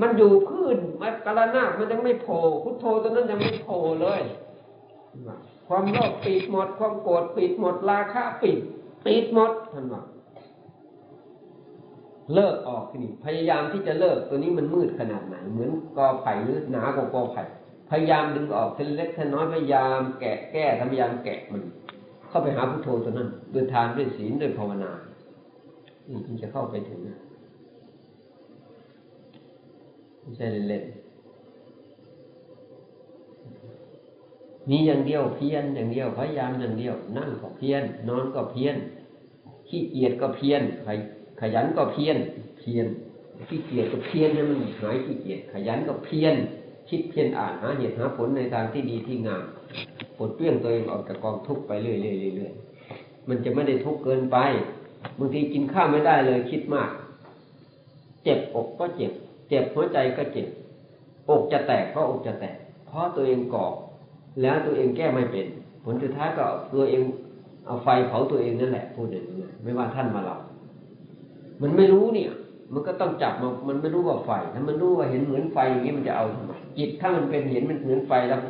มันอยู่พื้นมันกระนาบมันยังไม่โผล่พุทโธตัวนั้นยังไม่โผล่เลย ความโลภปิดหมด ความโกรธปิดหมดราคะปิดปิดหมดท่านบอกเลิกออกนี่พยายามที่จะเลิกตัวนี้มันมืดขนาดไหน เหมือนกอไผ่หรือหนากว่ากอไผ่พยายามดึงออกเส้นเล็กเส้นน้อยพยายามแกะแก้พยายามแกะมัน เข้าไปหาพุทโธตัวนั้นด้วยทานด้วยศีลด้วยภาวนานี่จึงจะเข้าไปถึง ไม่ใช่เล่นๆมีอย่างเดียวเพียนอย่างเดียวพยายามอย่างเดียว นั่งก็เพียน นอนก็เพียน ขี้เกียจก็เพียน ขยันก็เพียน เพียน ขี้เกียจก็เพียนให้มันหายขี้เกียจ ขยันก็เพียน คิดเพียนอ่านหาเหตุหาผลในทางที่ดีที่งามปลดเปลื้องตัวเองออกจากกองทุกข์ไปเรื่อยๆมันจะไม่ได้ทุกข์เกินไปบางทีกินข้าวไม่ได้เลยคิดมาก เจ็บอกก็เจ็บ เจ็บหัวใจก็เจ็บอกจะแตกเพราะอกจะแตก เพราะตัวเองก่อแล้วตัวเองแก้ไม่เป็น ผลสุดท้ายก็ตัวเองเอาไฟเผาตัวเองนั่นแหละพูดอย่างนี้ไม่ว่าท่านมาเรามันไม่รู้เนี่ย มันก็ต้องจับมันมันไม่รู้ว่าไฟ ถ้ามันรู้ว่าเห็นเหมือนไฟอย่างนี้มันจะเอาทำไมจิตถ้ามันเป็นเห็นมันเหมือนไฟแล้ว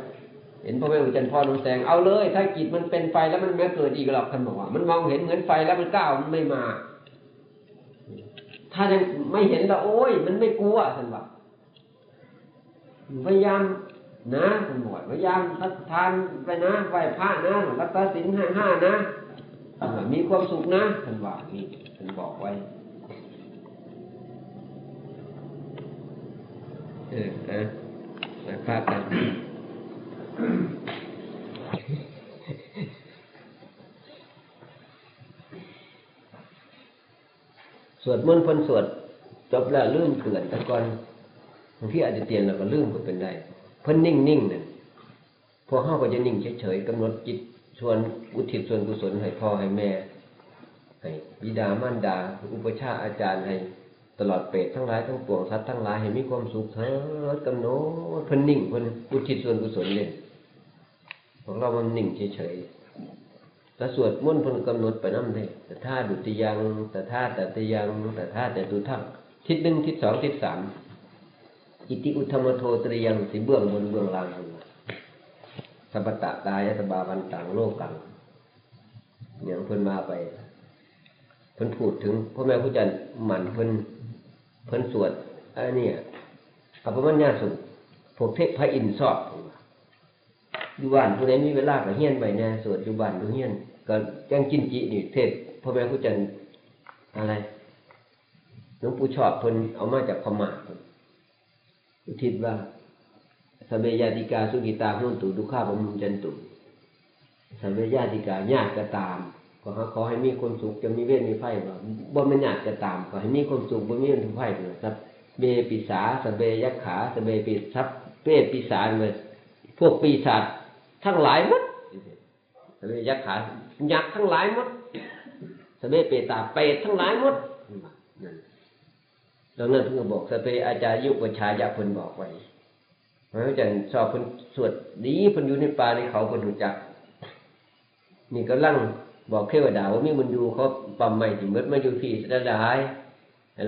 เห็นพ่อแม่อุจันพ่อน้องแสงเอาเลย ถ้าจิตมันเป็นไฟแล้วมันไม่เกิดอีกหรอกท่านบอกว่ามันมองเห็นเหมือนไฟแล้วมันก้าวมันไม่มา ถ้ายังไม่เห็นแล้วโอ้ย มันไม่กลัวท่านบอกพยายามนะท่านบอกพยายามทัทานไปนะไหว้พระนะรักษาศีลห้าห้านะมีความสุขนะท่านบอกนี่ท่านบอกไว้เออเออมาพากัน สวดมนต์พนสวดจบแล้วลืมเกลื่อนแต่ก่อนบางทีอาจจะเตียนเราก็ลืมก็เป็นได้เพิ่นนิ่งนิ่งเนี่ยพวกเข้าก็จะนิ่งเฉยๆกำหนดจิตชวนอุทิศส่วนกุศลให้พ่อให้แม่ให้บิดามารดา อุปชาอาจารย์ให้ตลอดเปรตทั้งหลายทั้งปวงสัตว์ทั้งหลายให้มีความสุขเถิดกำหนดเพิ่นนิ่งเพิ่นอุทิศส่วนกุศลเนี่ยของเรามันนิ่งเฉยๆ แล้วสวดมนต์พนกำหนดไปน้ำเลยแต่ท่าดุติยังแต่ท่าแต่ติยังแต่ท่าแต่ตุทั้งทิศหนึ่งทิศสองทิศสามอิติอุธรรมโทตรียังสิเบื้องบนเบื้องล่างสัพตะตายะตบาวันตังโลกกังอย่างเพิ่นมาไป เพิ่นพูดถึงพ่อแม่ผู้จันหมั่นเพิ่นเพิ่นสวดอันนี้อภิมัญญาสุพวกเทพพระอินทร์สอบ อยู่บ้านผู้ใดมีเวลาก็เฮียนไปเนี่ยสวดอยู่บ้านอยู่เฮียน ก็ยังกินจินี่เทศพ่อแม่ผู้จันอะไรหลวงปู่ชอบเพิ่นเอามาจากพม่าอุทิศว่าสเบยาติกาสุกิตาพุนตุดุข้าบมุจันตุสเบยาติกาญาติก็ตามก็ขอให้มีความสุขจะมีเวทมีไพ่บ่บ่มันญาติก็ตามขอให้มีความสุขบ่มีเวทมีไพ่เลยสับเบปิสาสเบยักขาสเบปิสับเปปีศาเลยพวกปีศาจ ทั้งหลายมัดสเบยักขายักษ์ทั้งหลายมัดสเบเปตาเปตทั้งหลายมัดดังนั้นเพิ่งบอกสเปอาจารย์ยุปชายาเพิ่นบอกไว้เพราะฉะนั้นชอบเพิ่นสวดดีเพิ่นอยู่ในป่าในเขาเพิ่นรู้จักนี่ก็ลั่งบอกเทวดาว่ามีมันอยู่เขาปั๊มใหม่ที่มดมาอยู่ที่สะดาย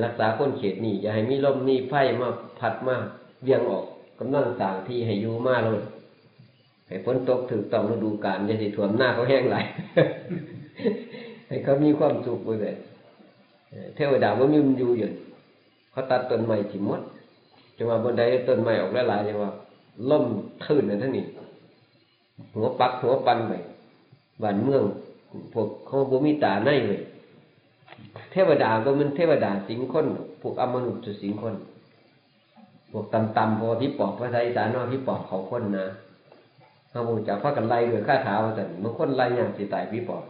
รักษาคนเขตนี่อย่าให้มีลมมีไฟมาพัดมาเวียงออกกำลังต่างที่ให้อยู่มาเลย ให้ฝนตกถึงต้องฤดูกาลจะสิท่วมหน้าเขาแห้งไหลให้เขามีความสุขไปเลยเทวดาว่ามีมันอยู่อยู่เขาตัดต้นไม้ถิ่มดจังหวะบนใดต้นไม้ออกหลายๆจังหวะล่มทื่นนั่นทั้งนี้หัวปักหัวปันไปบ้านเมืองพวกเขาบ่มีตาในเลยเทวดาก็มันเทวดาสิงคนพวกอมนุษย์จะสิงคนพวกต่ำๆพอพี่ปอบพระไทยสารนอพี่ปอบเขาคนนะ เขาบูจะพักกันไล่ด้วยข้าถาว่าแต่บางคนไล่อย่างสิตายพี่ปอบ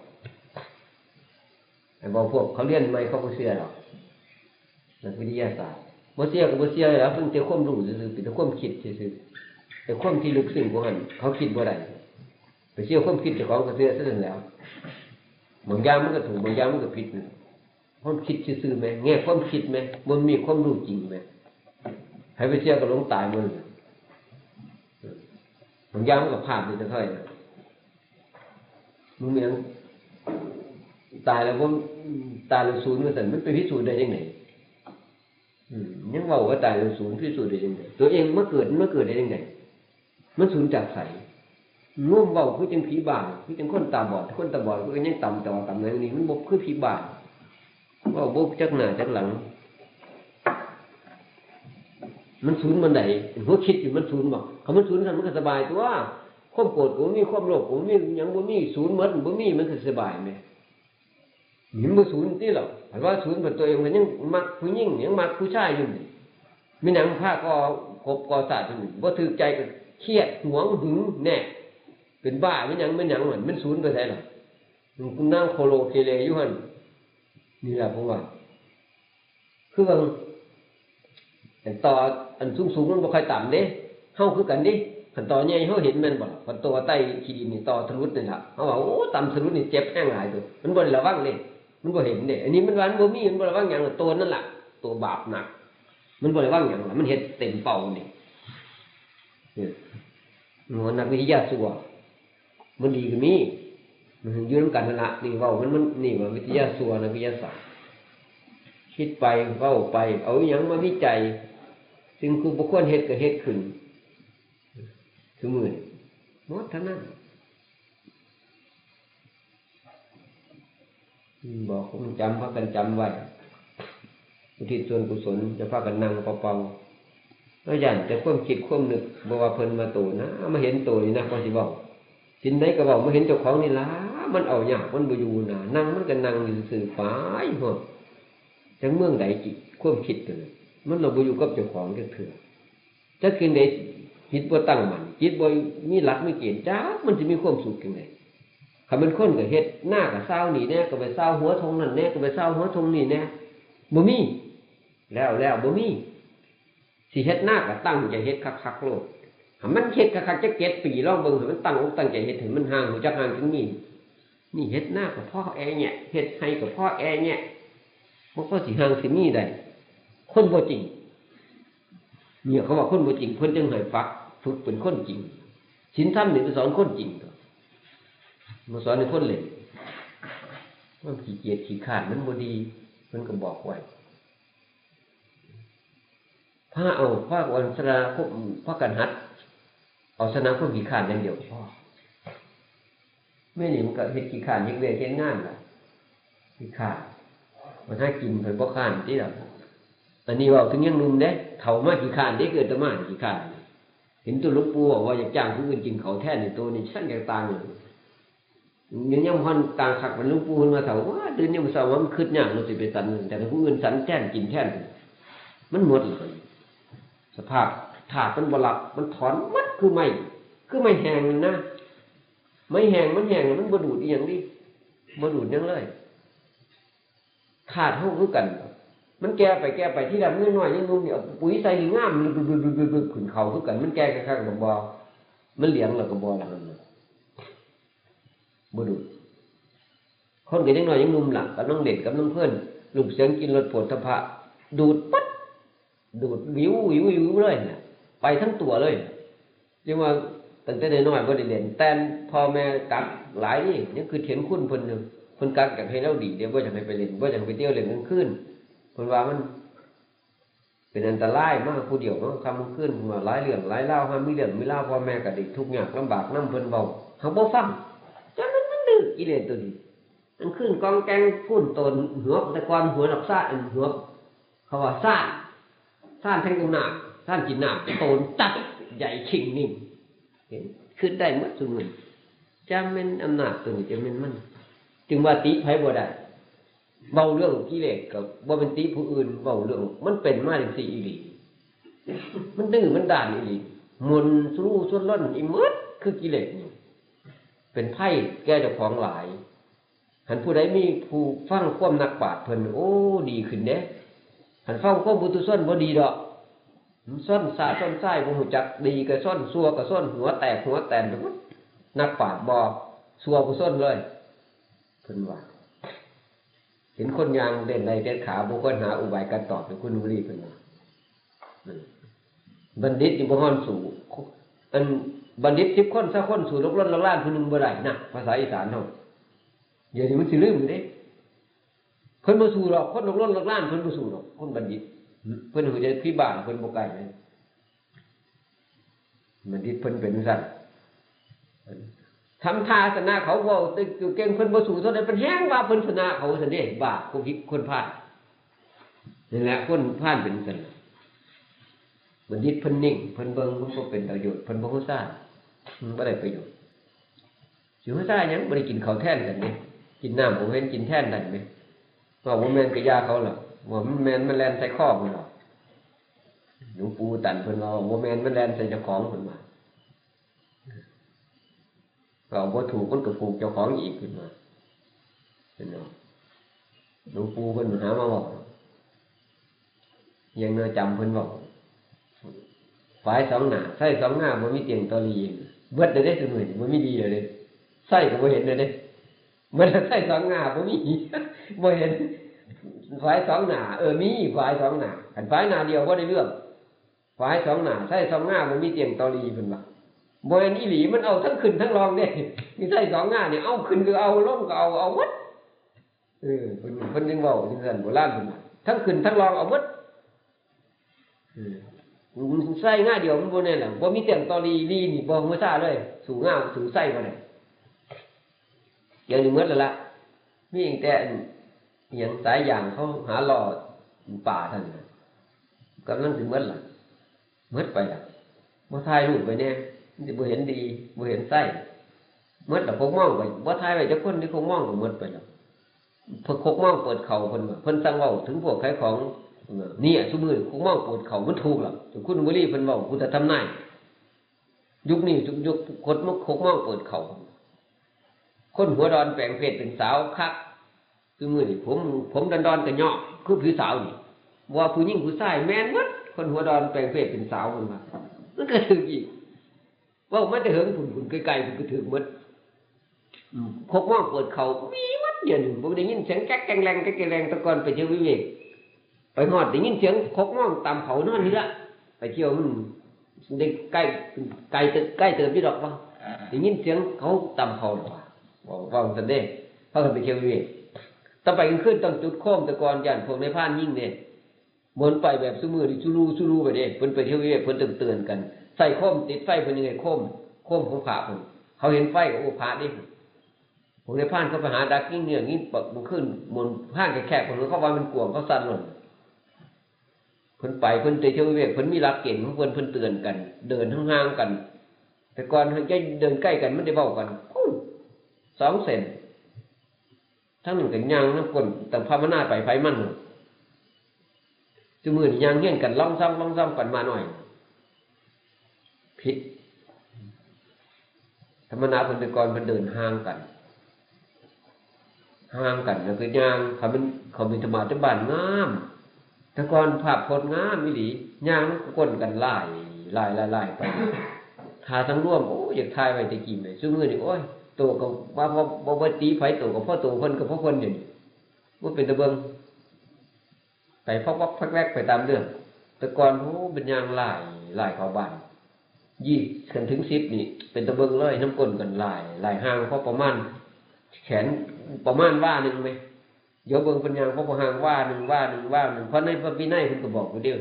แต่บางพวกเขาเลี้ยนไม่เขาก็เชื่อหรอกนักวิทยาศาสตร์บ่เสียกับบ่เสียแล้วเพิ่งจะควมรู้ซื่อๆเป็นแต่ควมคิดซื่อๆแต่ควมที่ลึกซึ้งกว่าหันเขาคิดบ่ได้ไปเชื่อความคิดเจ้าของก็เสียซะแล้วบางอย่างมันก็ถูกบางอย่างมันก็ผิดความคิดซื่อๆไหมแง่ความคิดไหมมันมีความรู้จริงไหมให้ไปเชื่อก็หลงตายมัน บางอย่างมันก็พลาดไปเท่าไหร่มึงยังตายแล้วผมตายแล้วศูนย์มาสั่นมันไปพิสูจน์ได้ยังไงยังว่าว่าตายมันศูนย์ที่สุดได้ยังไงตัวเองเมื่อเกิดเมื่อเกิดได้ยังไงมันศูนย์จากใสง่วมเบาคือจังผีบาคือจังคนตาบอดคนตาบอดก็ยังต่ำต่อต่ำเลยนี่มันบกคือผีบาเว่าบกจักหน้าจักหลัง มันศูนย์มันไหนหัวคิดอยู่มันศูนย์บอกเขามันศูนย์กันมันก็สบายตัวความโกรธกูมีความโลภกูมีหยังบ่มีศูนย์หมดบ่มีมันก็สบายไหมหนิมบ่ศูนย์ที่หรอกแต่ว่าศูนย์เป็นตัวเองมันยังมักผู้หญิงยังมักผู้ชายอยู่นี่มีหนังผ้าก็กบกอสาดอยู่นี่บ่ถือใจก็เครียดหวงหึงแน่เป็นบ้าไม่หยังไม่หยังเหมือนมันศูนย์ไปไสหรอกมันนั่งโคโลเคเลอยู่หันนี่แหละผมว่าคือว่า อันต่ออันสูงสูงมันบ่ค่อยต่ำเด้เฮาคือกันเด้ขันต่อใหญ่เฮาเห็นม่นบ่ขันตัวใต้ขีดินนี่ต่อทะลุนี่ล่ะเฮาว่าโอ้ต่ำทะลุนี่เจ็บแห้งหลายตัวมันบ่ได้ระวังเด้มันบ่เห็นเด้อันนี้มันวันบ่มีมันบ่ระวังหยังตัวนั่นล่ะตัวบาปหนัก มันบ่ได้ระวังหยังล่ะมันเฮ็ดเต็มเป่านี่เนี่ยมันนักวิทยาสัวมันดีก็มีมันยู่นกันนั่นละนี่ว้ามันมันนี่ว่าวิทยาสัวนักวิทยาศาสตร์คิดไปเว้าไป เอาอหยังมาวิจัย สิ่งคือบุคคลเฮ็ดก็เฮ็ดขึ้นคือมือนมดเท่านั้นบอกผมจำพากันจำไว้อุทิศส่วนกุศลจะพากันนั่งเป่าๆแล้วยันจะควมคิดควมนึกบอกว่าเพิ่นมาโตนะมาเห็นโตนี่นะก็สิบอกสินใดก็บอกมาเห็นเจ้าของนี่ละมันเอายากมันบ่อยู่นะนั่งมันก็นั่งอยู่ซื่อๆไปหมดจังเมืองใดจิตควบคิดกัวน มันเราบ่อยู่กับเจ้าของจักเถื่อจักคืนใดจิตบ่ตั้งมันจิตบ่มีหลักไมีเกณฑ์จ้ามันจะมีความสุขจังไดคันมันคนก็เฮ็ดหน้าก็เศร้านี่แน่ก็ไปเศร้าหัวทงนั่นแน่ก็ไปเศร้าหัวทงนี่แน่บ่มี แล้วแล้วบ่มีสิเฮ็ดหน้าก็ตั้งใจเฮ็ดคักๆโลดถ้ามันเฮ็ดคักๆจักเก็ดปีลองเบิ่งห้มันตั้งอกตั้งใจเฮ็ดให้มันห่างหูจักห่างถึงนี่นี่เฮ็ดหน้าก็พ่อแอแง่ยเฮ็ดให้ก็พ่อแอแง่ยมันก็สิห่างสิมีได้ คนบ่จริง เนี่ยเขาว่าคนบ่จริงเพิ่นจึงให้ฟัก ฝึกเป็นคนจริงศีลธรรมนี่ไปสอนคนจริงมาสอนให้คนเล่นว่าขี้เกียจขี้ขาดมันบ่ดีเพิ่นก็บอกไว้ถ้าเอาพระวันสนาพวกพระกันหัด เอาชนะพวกขี้ขาดอย่างเดียวพอไม่หนี่มันก็เฮ็ดขี้ขาดยิ่งเวียนเฮ็ดงานล่ะขี้ขาดมันให้กินเพิ่นบ่ค้านที่ล่ะ อันนี้ว่าถึงยังนุ่มเด้เฒ่ามากี่ค้านเด้เกิดตมากี่ค้านเห็นตัวลวงปู่บอกว่าอยากจ้างผู้อื่นกินเขาแท้ในตัวนี่ฉันอยากต่างเลยยังยังพันต่างคักมันลวงปู่เพิ่นมาเฒ่าว่าเดือนนี้มันเศร้าว่ามันคิดยากเราสิไปสันแต่ถ้าผู้อื่นสันแท้นกินแท้นมันหมดเลยสภาพถาดมันบลับมันถอนมัดคือไม่คือไม่แห้งนะไม่แห้งมันแห้งมันบดูดอีหยังดิบ่ดูดยังเลยขาดเท่าคือกัน มันแก่ไปแก่ไปที่ดำน้อยยังนุ่มเนี่ยปุ๋ยใส่งามบึกบึบึกบึบขึ้นเขาคือกัน มันแก่ข้างๆกับบอมันเหลียงแล้วกับบอแล้วมันบดูคนก็ยังน้อยยังนุ่มหลังกับน้องเด็กกับน้องเพื่อนลูกเสียงกินรถปวดทพะ ดูดปั๊ดดูดวิววิววิวเลยเนี่ยไปทั้งตัวเลยเรียกว่าตั้งแต่น้อยๆบ่ได้เด่นแต่พ่อแม่กัดหลายนี่ยังคือเห็นคุณเพิ่นหนึงเพิ่นกักอยากให้เราดีเดี๋ยวบ่อยากให้ไปเล่นบ่อยากให้ไปเที่ยวเล่นกลางคืน เพิ่นว่ามันเป็นอันตรายมากผู้เดียวมันคำกลางคืนคนว่าหลายเรื่องหลายเล่าวหามมีเรื่องมีเล่าวพ่อแม่ก็ได้ทุกข์ยากลำบากนํเพิ่นเว้าเฮาบ่ฟังจังมันมันดื้อกิเลสตัวนี้มันขึ้นกองแกงพุ่นตนหัวแต่ก่อนหัวดอกซ่าอันหัวเขาว่าซ่าซ่านแทงตรงหน้าซ่านกินหน้าโตนตัดใหญ่ชิงนิ่งเห็นขึ้นได้หมดซุมื้อจำเป็นอำนาจตัวนี้จะเป็นมัน จึงว่าติไผบ่ได้ เบาเรื่องกิเลสกับว่าเป็นติผู้อื่นเบาเรื่อง มันเป็นมาจังสี่อีหลีมันดื้อมันด่านอีหลีมนสู้ส่วนล้นอีหมดคือกิเลสนี่เป็นไพ่แก้เจ้าของหลายหันผู้ใดมีผู้ฟังควมนักปราชญ์เพิ่นโอ้ดีขึ้นเด้หันฟังควมบุตุส้นบ่ดีดอกส้นสาส้นไส้บ่ฮู้จักดีก็ส้นซัวก็ส้นหัวแตกหัวแตนนักปราชญ์บ่ซัวผู้ส้นเลยเพิ่นว่า เห็นคนยางเด่นในเด็ดขาบุคคลหาอุบายการตอบเป็นคุณบุรีเพิ่นว่าอืมบัณฑิตอยู่บ่ฮ้อนสู่อันบัณฑิต10คนสักคนสู่ลกล้นลกล้านผู้หนึ่งบ่ได้นะภาษาอีสานเฮาเดี๋ยวนี้มันสิลืมอยู่เด้เพิ่นบ่สู่หรอกคนลกล้นลกล้านเพิ่นบ่สู่หรอกคนบัณฑิต เพิ่นหูจะพี่บ้านเพิ่นบ่ไกลเลยมันที่เพิ่นเป็นสัตว์ ทำทาสนาเขาว่าตึกเก่งเพิ่นบ่สู่เท่าใดเพิ่นแห้งว่าเพิ่นชนะเขาซั่นเด้บาปคนผิดคนพลาดนี่แหละคนพลาดเป็นซั่นมันดิดเพิ่นนิ่งเพิ่นเบิ่งเพิ่นบ่เป็นประโยชน์เพิ่นบ่ฮู้ซ่ามันบ่ได้ประโยชน์สิฮู้ซ่าหยังบ่ได้กินข้าวแท่นกันเด้กินน้ำผมเห็นกินแท่นได้ไหมว่าบ่แม่นกระยาเขาหรอกว่ามันแม่นมันแล่นใส่คอมันหรอกหลวงปู่ตันเพิ่นว่าบ่แม่นมันแล่นใส่เจ้าของเพิ่นว่า เราบ่ถูกมันก็ผูกเจ้าของอีกขึ้นมาเป็นเนาะหลวงปู่เพิ่นหามาบอกยังเนื้อจำเพิ่นบอกฝ่ายสองหน้าใส่สองหน้าบ่มีเตียงตอรีเบิดได้ได้ซุมื้อนี้บ่มีดีเลยใส่ก็บ่เห็นเลยเด้มันใส่สองหน้าบ่มีบ่เห็นฝ่ายสองหน้าเออมีฝ่ายสองหน้าคันฝ่ายหน้าเดียวบ่ได้เรื่องฝ่ายสองหน้าใส่สองหน้าบ่มีเตียงตอรีเพิ่นว่า บ่แม่นอีหลีมันเอาทั้งขึ้นทั้งลองเด้มีใส่สองหน้าเนี่ยเอาขึ้นก็เอาลงก็เอาเอาหมดเออเพิ่นเพิ่นยังเว้าจังซั่นโบราณเพิ่นทั้งขึ้นทั้งลองเอาหมดเออใส่ง่าเดียวมันบ่แน่นล่ะบ่มีเตียงตอรีลีนี่บ่ฮู้ซ่าเลย สู่ง่าสู่ใส่บ่ได้เดี๋ยวนี้หมดแล้วล่ะมีอีกแต่อันอหยังสายอย่างเขาหาหล่อป่าท่านกำลังสิหมดละหมดไปล่ะบ่ถ่ายรูปไว้แน่มันสิ บ่เห็นดีบ่เห็นไส้หมดแล้วพกมองไปบ่ถ่ายไว้จักคนที่คงมองก็หมดไปแล้วเพิ่นคกมองเปิดเข่าเพิ่นเพิ่นสั่งเว้าถึงพวกขายของเนี่ยซุมือคงมองเปิดเข่ามันถูกล่ะถึงคุณบุรีเพิ่นเว้าพุทธทำนายยุคนี้ทุกยุคคนมันคกมองเปิดเข่าคนหัวดอนแปลงเพศเป็นสาวคักคือมือนี่ผม ผมดันดอนๆก็เหยาะคือผู้สาวนี่ว่าผู้หญิงผู้ชายแม่นหมดคนหัวดอนแปลงเพศเป็นสาวเพิ่นว่ามันก็ถึกอีก ว่ามันจะเหิงผุนผุนไกลๆผุนก็ถึงหมดคกมองเปิดเขามีมัดเดียวหนึ่งผมได้ยินเสียงแก๊กแกงแรงแก๊กแกงแรงตะกอนไปเที่ยววิเวกไปหอดได้ยินเสียงคกมองตามเขานอนนี่ละไปเที่ยวมันได้ใกล้ไกลตึกใกล้เติมพี่ดอกว่าได้ยินเสียงเขาตามเขาหรอว่าว่าสันเด้เขาไปเที่ยววิเวกต้องไปกันขึ้นต้องจุดโค้มตะกอนยันพวกในพานยิ่งเนี่ยมนไปแบบซุ้มือดิชูรูชูรูไปเด้เพิ่นไปเที่ยววิเวกเพิ่นเตือนกัน ใส่โคมติดไฟเป็นยังไงโคมโคมของผาผมเขาเห็นไฟกับอ้ผาดิผมในผ่านเขาไปหาดักกิ้งเนี่ยงี้ปักมันขึ้นมนผ่านแคบๆผมเขาว่ามันกวงเขาสั่นล่นเพิ่นไปเพิ่นเตะเที่วเวกเพิ่นมีรักเก่งของเพิ่นเพิ่นเตือนกัน เดินห่างๆกัน แต่ก่อนเพิ่นจะเดินใกล้กันไม่ได้เบ้ากันสองเซนทั้งหนึ่งกันยางน้ำกลนแต่พามาหน้าไปไฟมันจุมือนี่ยางเงี้ยกันล่องซ้ำล่องซ้ำกันมาหน่อย ผิดธรรมนาคนตะกรมันเดินห่างกันห่างกันแล้วก็ย่างเขาเป็นเขาเป็นธรรมะที่บ้านงามตะกอนภาพพจน์งามมิดีย่างก้นกันไล่ไล่ไล่ไล่ไปทาทั้งร่วมโอ้อยากทายไปตะกี้เลยซึ่งมือนี่โอ้ยตัวกับว่าพอบ่ตีไฟตัวกับพ่อตัวคนกับพ่อคนอยู่ว่าเป็นตะเบิงไปฟอกฟอกพักแรกไปตามเรื่องตะกอนโอ้เป็นยางไล่ไล่เขาบ้าน ยี่กันถึงสิบนี่ เป็นตะเบิงเลยน้ำก้นกันหลายลายห่างเพราะประมาณแขนประมาณว่าหนึ่งไหมเดี๋ยวเบิงเป็นยางเพราะประหางว่าหนึ่งว่าหนึ่งว่าหนึ่งเพราะในพระวินัยคุณก็บอกอยู่เดียว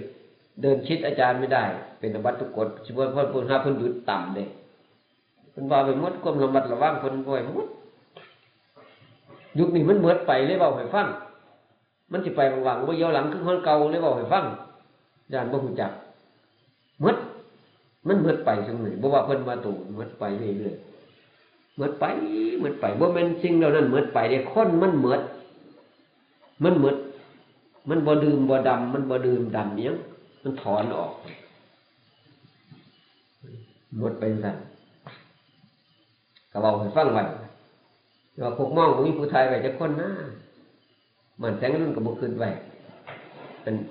เดินชิดอาจารย์ไม่ได้ เป็นอวัตทุกกฎชิบวนพ่อพูนห้าพิ่นหยุดต่ำเลยเพิ่นว่าไปมดก้มระมัดระวังเพิ่นบ่อยมดยุคนี้มันเหมือดไปเลยเบาให้ฟังมันสิไปหวังว่าเยาหลังคือคนเก่าเลยเบาให้ฟังยานบ่หูจักมด มันเมื่อไปสมัยบ่ว่าเพิ่นมาตู่เมื่อไปเรื่อยๆเมื่อไปเมื่อไปบ่แม่นสิ่งเหล่านั้นเมื่อไปเด้คนมันเมื่อมันเมื่อมันบ่ดื่มบ่ดำมันบ่ดื่มดำเนี้ยมันถอนออกหมดไปสั่นก็บอกให้ฟังไว้ว่าพวกมองมีผู้ไทยไว้จะคนหน้ามันแสงรุ่นกับบุคืนไว้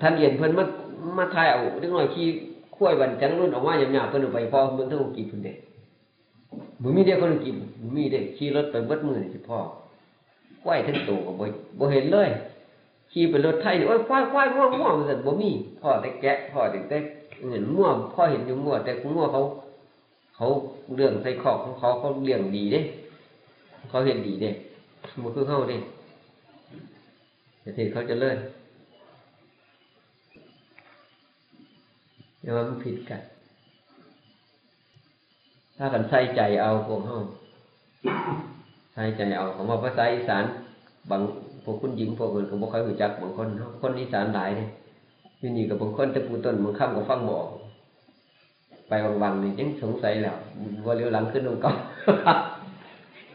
ท่านเย็นเพิ่นมามาทายเอาเล็กน้อยขี้ ขั้ววันจังรุ่นออกมาหยาบๆเพิ่นไปพอเมืองทั้งกี่พุ่นเด้บ่มีเด็กคนกินบ่มีเด็กขี่รถไปเบิดมือนี่สิพ่อควายทั้งตัวก็บ่บ่เห็นเลยขี่เป็นรถไทยโอ้ยควายควายง่วงง่วงซั่นบ่มีพ่อแต่แกะพ่อแต่แต่เห็นง่วงพ่อเห็นอยู่ง่วงแต่ง่วงเขา เขาเรื่องใส่คอกของเขาเขาเลี้ยงดีเด้เขาเห็นดีเด้บ่คือเฮาเด้ประเทศเขาจะเลิศ แต่ว่ามันผิดกัน ถ้ากันใส่ใจเอาพวกเฮาใส่ใจเอาของว่าภาษาอีสานบางพวกคุณหญิงพวกคนก็บ่ค่อยรู้จักบางคนเฮาคนอีสานหลายเนี่ยอยู่นี่กับบางคนต่ปูต้นบางคำก็ฟังบอกไปวังๆนี่ยังสงสัยแล้วว่าเลี้ยวหลังขึ้นตรงก่า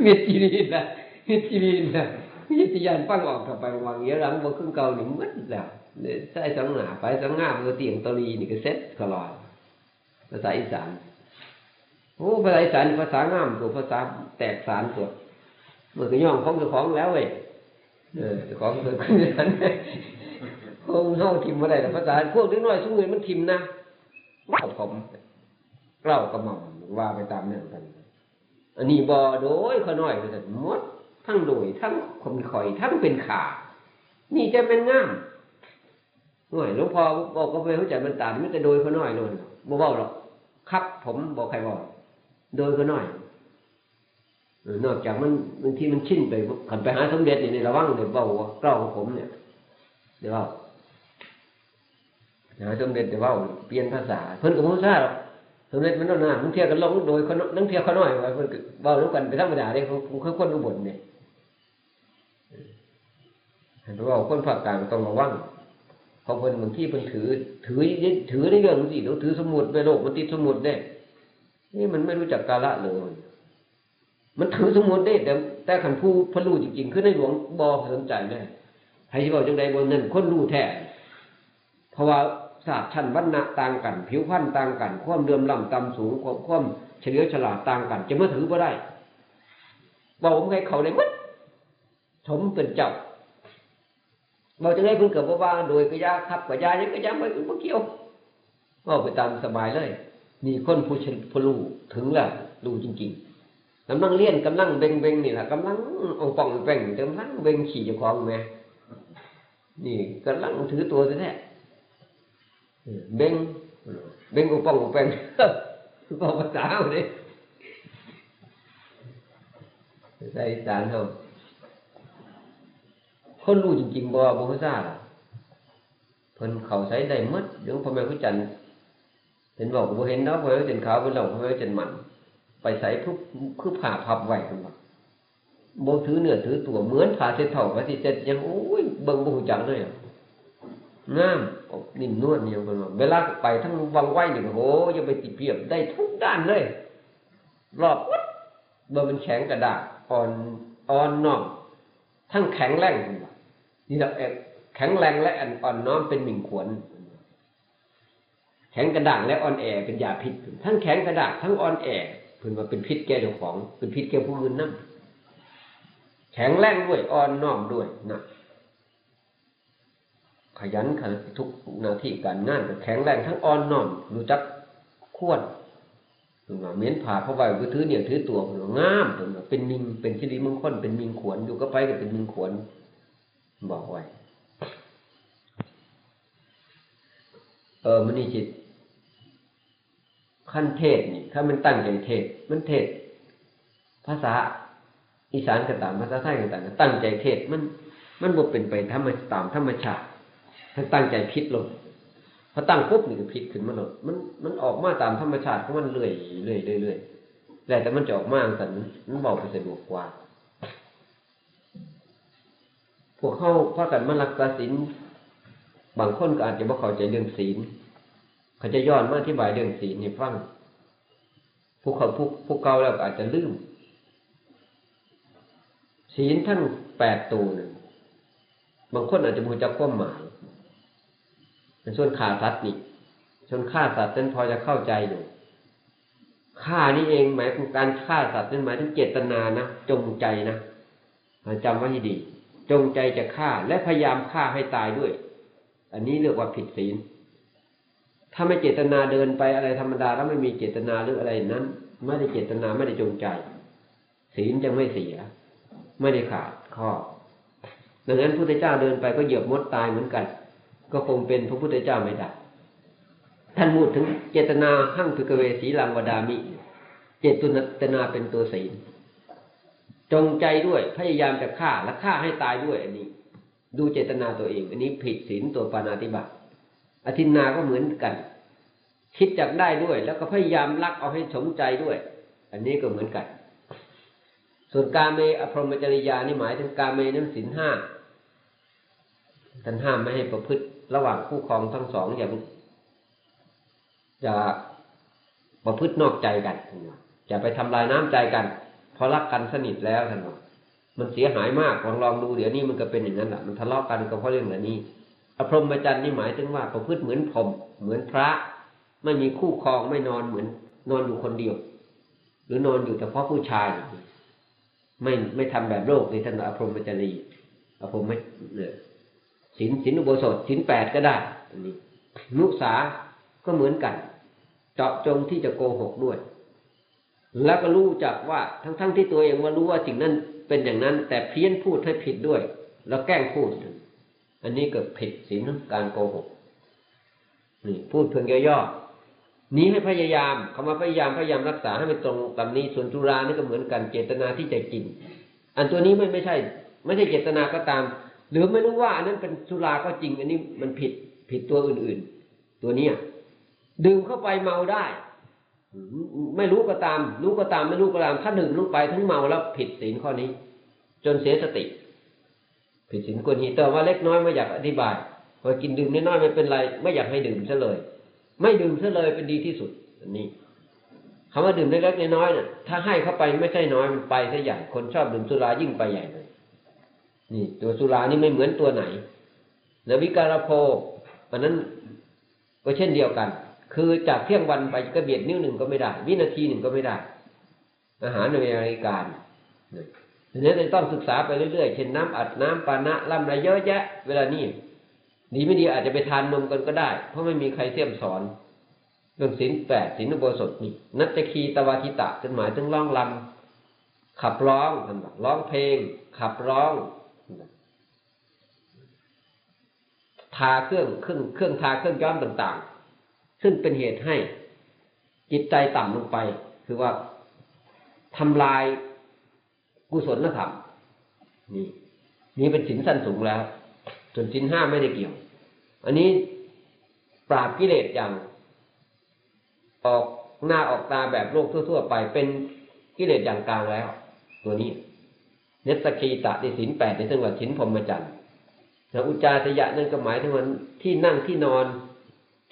เมียจีรีนะเมียจีรีนะมีจียานฟังออกถ้าไปวังเลี้ยวหลังบ่ขึ้นเก่านี่หมดแล้ว ใส่สองหาไปสองหน้ามันก็เตียงตอรีนี่ก็เซ็ตตลอดภาษาอีสานโอ้ภาษาอีสานภาษางามตัวภาษาแตกสารตัวเมื่อก็ย่องของเจ้าของแล้วเว้ยเออเจ้าของเกิดขึ้นนั้นคงเฮาทิมบ่ได้แต่ภาษาพวกเล็กน้อยสุมือมันทิมนะเอาผมเล่ากระหม่อมว่าไปตามนั้นกัน อันนี้บ่โดยขน้อยก็จะหมดทั้งโดยทั้งคมข่อยทั้งเป็นขานี่จะเป็นงาม หน่อยหลวงพ่อบอกก็ไปเข้าใจมันตามมันจะโดยเขาน้อยโน่นบ่เว้าหรอกครับผมบอกใครบอกโดยก็น้อยนอกจากมันบางทีมันชินไปขันไปหาสมเด็จนี่ในระวังเดี๋ยวเบาเกล้าของผมเนี่ยเดี๋ยวเบาหาสมเด็จเดี๋ยวเบาเปลี่ยนภาษา เพิ่นก็บ่ทราหรอกสมเด็จมันน้อยหน้าบางเที่ยกันลงโดยเขานั่งเที่ยวเขาน้อยไว้เพิ่นเบาแล้วกันไปธรรมดาเด้ของของคนอุบลเนี่ยเห็นว่าคนภาคกลางต้องระวัง เพราะเพิ่นบางที่เพิ่นถือ ถือถือในเรื่องสิเดี๋ยวถือสมุดไปโลกมันติดสมุดได้นี่มันไม่รู้จักกาละเลยมันถือสมุดได้ แต่แต่ขันผู้พระรู้จริงๆคือในหลวงบอสนใจแม่ให้ที่บอกจังใดบนนั้นคนรู้แท้เพราะว่าศาสตร์ชั้นวรรณะต่างกัน ผิวพรรณต่างกัน ความเดือมล่ำต่ำสูงความความเฉลียวฉลาดต่างกัน จะมาถือบ่ได้บอกผมใครเขาได้มัดสมเป็นเจ้า บอกจังไดเพิ่นเกิดว่าโดยกระยาครับกระยายังกระยาไม่ไม่เกี่ยวก็ไปตามสบายเลย มีคนผู้ชผู้รู้ถึงแล้วรู้จริงๆกำลังเลี้ยนกำลังเบ่งเบ่งนี่แหละกำลังองป่องแป่งกำลังเบ่งขี่เจ้าของแม่นี่กำลังถือตัวแท้เบ่งเบ่งองป่องแป่งบอกภาษาเอาเลยใส่สารเขา คนรู้จริงๆบ่บ่ภาษาล่ะเพิ่นเขาใช้ได้มดเรื่องพ่อแม่ผู้จันเห็นบอกว่าเห็นเนาะพราะว่าเห็นขาวเป็นเหล่าพราะว่าเห็นมัน ไปใส่ทุกคือผ่าพับไหวกันมาโบถือเนื้อถือตัวเหมือนผ่าเส้นเท่าพระสิเจ็ดยังโอ้ยเบิ่งบ่หูจักเลยงามนิ่มนวลเนี่ยกันมาเวลาไปทั้งวังไวหนึ่งโอ้ยยังไปติดเพียบได้ทุกด้านเลย รอบวัดบอร์มันแข็งกระดาษอ่อนอ่อนน้อมทั้งแข็งแรง นี่แหละแข็งแรงและอ่อนน้อมเป็นหมิ่งขวนแข็งกระด้างและอ่อนแอเป็นยาพิษทั้งแข็งกระด้างทั้งอ่อนแอเพิ่นว่าเป็นพิษแก่เจ้าของ เป็นพิษแก่ผู้อื่นนั่นแข็งแรงด้วยอ่อนน้อมด้วยนะขยันขันทุกหน้าที่การงานแข็งแรงทั้งอ่อนน้อมรู้จักควรถึงว่าเม้นผ่าเข้าไปก็ถือเนี่ยถือตัวเพิ่นว่างามเพิ่นว่าเป็นมิงเป็นสิริมงคลเป็นมิงขวนอยู่ก็ไปก็เป็นมิงขวน บอกไว้ เออมันนี่จิตขั้นเทศนี่ถ้ามันตั้งใจเทศ มันเทศ ภาษาอีสานก็ตามภาษาไทยก็ตามตั้งใจเทศมันมันบ่เป็นไปธรรมตามธรรมชาติถ้าตั้งใจพิษลงพอตั้งปุ๊บนี่ก็พิษขึ้นมาหมดมันมันออกมาตามธรรมชาติของมันเรื่อยเรื่อยเรื่อยแต่แต่มันจะออกมาแต่มันบอกไปสะดวกกว่า พวกเข้าพากันมารักษาศีลบางคนก็อาจจะบ่เข้าใจเรื่องศีล เขาจะย้อนมาอธิบายเรื่องศีลให้ฟังพวกเขาพวกพวกเก่าแล้วอาจจะลืม ศีลทั้งแปดตัวนึ่งบางคนอาจจะมูจักความหมาย เป็นส่วนขาสัตว์นี่ส่วนฆ่าสัตว์นั้นพอจะเข้าใจอยู่ฆ่านี่เองหมายถึงการฆ่าสัตว์นั้นหมายถึงเจตนานะจงใจนะจำไว้ให้ดี จงใจจะฆ่าและพยายามฆ่าให้ตายด้วย อันนี้เรียกว่าผิดศีล ถ้าไม่เจตนาเดินไปอะไรธรรมดาแล้วไม่มีเจตนาหรืออะไรนั้น ไม่ได้เจตนาไม่ได้จงใจ ศีลจะไม่เสีย ไม่ได้ขาดข้อ ดังนั้นพระพุทธเจ้าเดินไปก็เหยียบมดตายเหมือนกัน ก็คงเป็นพระพุทธเจ้าไม่ได้ท่านพูดถึงเจตนาหั่งพิกเวสีลังวดามิ เจตนาเป็นตัวศีล จงใจด้วยพยายามจะฆ่าและฆ่าให้ตายด้วย อันนี้ ดูเจตนาตัวเอง อันนี้ผิดศีลตัวปานาติบาตอธินาก็เหมือนกัน คิดอยากได้ด้วย แล้วก็พยายามรักเอาให้สมใจด้วย อันนี้ก็เหมือนกัน ส่วนการเมอภรหมจริยานี่หมายถึงการเมนั้นสินห้าท่านห้ามไม่ให้ประพฤติระหว่างคู่ครองทั้งสองอย่างจะประพฤตินอกใจกันจะไปทำลายน้ำใจกัน อรักกันสนิทแล้วท่านบอกมันเสียหายมากลองลองดูเดี๋ยวนี้มันก็เป็นอย่างนั้นแหละมันทะเลาะกันก็เพราะเรื่องเหล่านี้อภรมจันทร์นี่หมายถึงว่าประพฤติเหมือนผมเหมือนพระ ไม่มีคู่ครองไม่นอนเหมือน นอนอยู่คนเดียว หรือนอนอยู่เฉพาะผู้ชาย ไม่ไม่ทำแบบโลกในท่านอภรมจรีอภรมไม่เนี่ยศีลศีลอุโบสถศีลแปดก็ได้อันนี้นุสาก็เหมือนกัน เจาะจงที่จะโกหกด้วย แล้วก็รู้จักว่าทั้งๆทที่ตัวเองว่ารู้ว่าสิ่งนั้นเป็นอย่างนั้น แต่เพี้ยนพูดให้ผิดด้วย แล้วแกล้งพูด อันนี้เกิดผิดศีลการโกหกนี่พูดเพียงย่อๆนี้ให้พยายามคำว่าพยายามพยายามรักษาให้มันตรงกับนี้ส่วนจุรานี่ก็เหมือนกันเจตนาที่จะกิน อันตัวนี้ไม่ไม่ใช่ ไม่ใช่เจตนาก็ตาม หรือไม่รู้ว่า อันนั้นเป็นสุราก็จริง อันนี้มันผิดผิดตัวอื่น ๆ ตัวเนี้ยดื่มเข้าไปเมาได้ ไม่รู้ก็ตาม รู้ก็ตามไม่รู้ก็ตาม ถ้าดื่มลงไปทั้งเมาแล้วผิดศีลข้อนี้ จนเสียสติ ผิดศีลกวนหีแต่ว่าเล็กน้อยไม่อยากอธิบายพอกินดื่มน้อยๆไม่เป็นไร ไม่อยากให้ดื่มซะเลย ไม่ดื่มซะเลยเป็นดีที่สุดอันนี้คำว่าดื่มเล็กๆน้อยๆเนี่ยถ้าให้เข้าไปไม่ใช่น้อยมันไปซะใหญ่คนชอบดื่มสุรายิ่งไปใหญ่เลยนี่ ตัวสุรานี่ไม่เหมือนตัวไหนนวิการโพอันนั้นก็เช่นเดียวกัน คือจากเที่ยงวันไปก็เบียดนิ้วหนึ่งก็ไม่ได้ วินาทีหนึ่งก็ไม่ได้ อาหารในเวลาการดังนั้จะต้องศึกษาไปเรื่อยๆ เช่นน้ำอัดน้ำปานะลำอะไรเยอะแยะ เวลานี้ดีไม่ดีอาจจะไปทานนมกันก็ได้ เพราะไม่มีใครเสี่ยมสอนเรื่องศีลแปดศีลอุโบสถนี่นัตคีตวาทิตะจนหมายถึงร้องลำขับร้องร้องเพลง ขับร้องทาเครื่องเครื่องเครื่องทาเครื่องย้อมต่างๆ ซึ่งเป็นเหตุให้จิตใจต่ำลงไป คือว่าทำลายกุศลธรรมนี่นี่เป็นสินสั้นสูงแล้ว ส่วนสินห้าไม่ได้เกี่ยว อันนี้ปราบกิเลสอย่าง ออกหน้าออกตาแบบโลกทั่ว ๆ ไปเป็นกิเลสอย่างกลางแล้ว ตัวนี้ เนสกีตะในสินแปดในจังหวัดสินพรมจันทร์แล้วอุจจาสยะนั่นก็หมายถึงวันที่นั่งที่นอน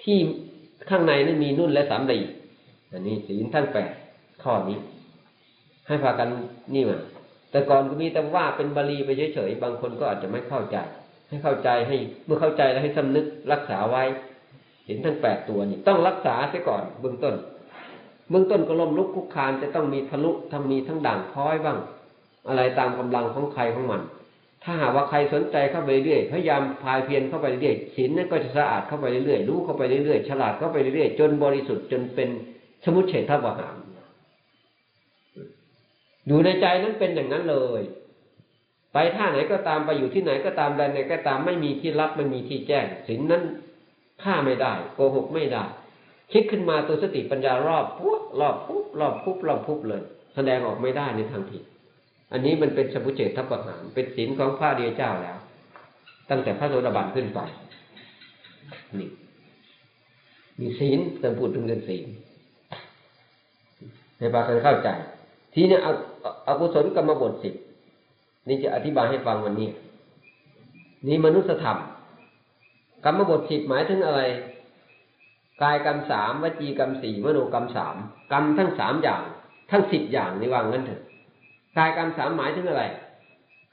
ที่ ข้างในนั้นมีนุ่นและสามรีอันนี้ศีลทั้งแปดข้อนี้ ให้พากันนี่มาแต่ก่อนก็มีแต่ว่าเป็นบาลีไปเฉยๆบางคนก็อาจจะไม่เข้าใจ ให้เข้าใจให้เมื่อเข้าใจแล้วให้สำนึกรักษาไว้ศีลทั้งแปดตัวนี่ต้องรักษาเสียก่อนเบื้องต้น เบื้องต้นก็ล้มลุกคุกคานจะต้องมีทะลุทั้งมีทั้งด่างพ้อยบ้าง อะไรตามกำลังของใครของมัน ถ้าหากว่าใครสนใจเข้าไปเรื่อยพยายามพายเพียรเข้าไปเรื่อยศีลนั้นก็จะสะอาดเข้าไปเรื่อยรู้เข้าไปเรื่อยฉลาดเข้าไปเรื่อยจนบริสุทธิ์จนเป็นสมุทเฉทวหารอยู่ในใจนั้นเป็นอย่างนั้นเลย ไปท่าไหนก็ตามไปอยู่ที่ไหนก็ตามใดไหนก็ตามไม่มีที่รับไม่มีที่แจ้งศีลนั้นฆ่าไม่ได้ โกหกไม่ได้คิดขึ้นมาตัวสติปัญญารอบปุ๊บรอบปุ๊บรอบปุ๊บรอบปุ๊บเลย แสดงออกไม่ได้ในทางผิด อันนี้มันเป็นสมุเฉททัพหารเป็นศีลของพระเดียเจ้าแล้ว ตั้งแต่พระโสดาบันขึ้นไปนี่มีศีลแต่พูดถึงเรื่องศีลให้ปากันเข้าใจ ทีนี้เอาอากุศลกรรมบทสิบนี่จะอธิบายให้ฟังวันนี้ นี่มนุษยธรรม กรรมบทสิบหมายถึงอะไรกายกรรมสามวจีกรรมสี่มโนกรรมสามกรรมทั้งสามอย่าง ทั้งสิบอย่างนี่วางงั้นเถอะ กายกรรมสามหมายถึงอะไร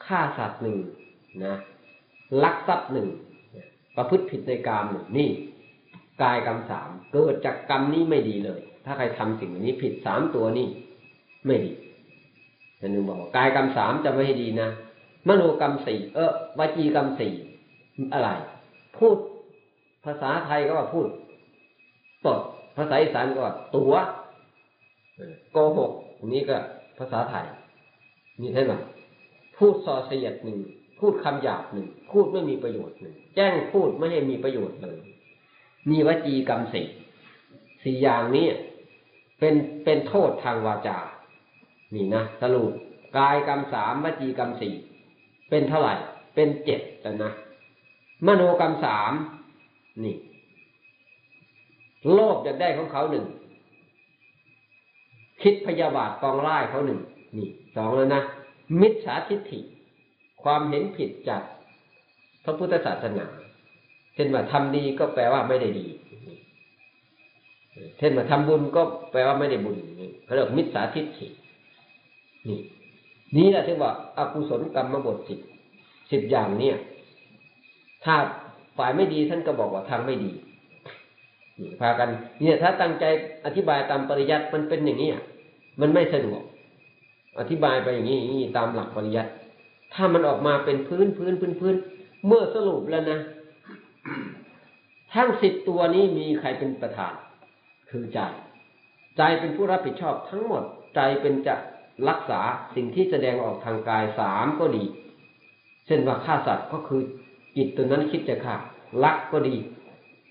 ฆ่าสัตว์หนึ่งนะลักทรัพย์หนึ่งประพฤติผิดในกรรมหนึ่งนี่กายกรรมสามเกิดจากกรรมนี้ไม่ดีเลย ถ้าใครทำสิ่งนี้ผิดสามตัวนี้ไม่ดีแต่หนึ่งบอกกายกรรมสามจะไม่ให้ดีนะมโนกรรมสี่เออวจีกรรมสี่อะไร พูดภาษาไทยก็ว่าพูดตดภาษาอีสานก็ว่าตัวโกหกนี้ก็ภาษาไทย นี่ใช่ไหมพูดส่อเสียดหนึ่งพูดคำหยาบหนึ่งพูดไม่มีประโยชน์หนึ่งแจ้งพูดไม่ให้มีประโยชน์เลย มีวจีกรรมสี่สี่อย่างนี้เป็นเป็นโทษทางวาจา นี่นะสรุปกายกรรมสามวจีกรรมสี่เป็นเท่าไหร่ เป็นเจ็ดแต่นะ มโนกรรมสามนี่ โลภอยากได้ของเขาหนึ่งคิดพยาบาทปองร้ายเขาหนึ่ง นี่สองแล้วนะ มิจฉาทิฏฐิ ความเห็นผิดจากพระพุทธศาสนาเช่นว่าทำดีก็แปลว่าไม่ได้ดี เช่นว่าทำบุญก็แปลว่าไม่ได้บุญเขาเรียกมิจฉาทิฏฐิ นี่ นี่แหละที่ว่าอากุศลกรรมบทสิบสิบอย่างเนี่ย ถ้าฝ่ายไม่ดีท่านก็บอกว่าทางไม่ดีพากัน เนี่ย ถ้าตั้งใจอธิบายตามปริยัติมันเป็นอย่างนี้มันไม่สะดวก อธิบายไปอย่างนี้อย่างนี้ตามหลักปริยัติถ้ามันออกมาเป็นพื้นพื้นพื้นพื้นเมื่อสรุปแล้วนะทั้งสิบตัวนี้มีใครเป็นประธาน คือใจ ใจเป็นผู้รับผิดชอบทั้งหมด ใจเป็นจะรักษาสิ่งที่แสดงออกทางกายสามก็ดี เช่นว่าฆ่าสัตว์ก็คือจิตตัวนั้นคิดจะฆ่าลักก็ดี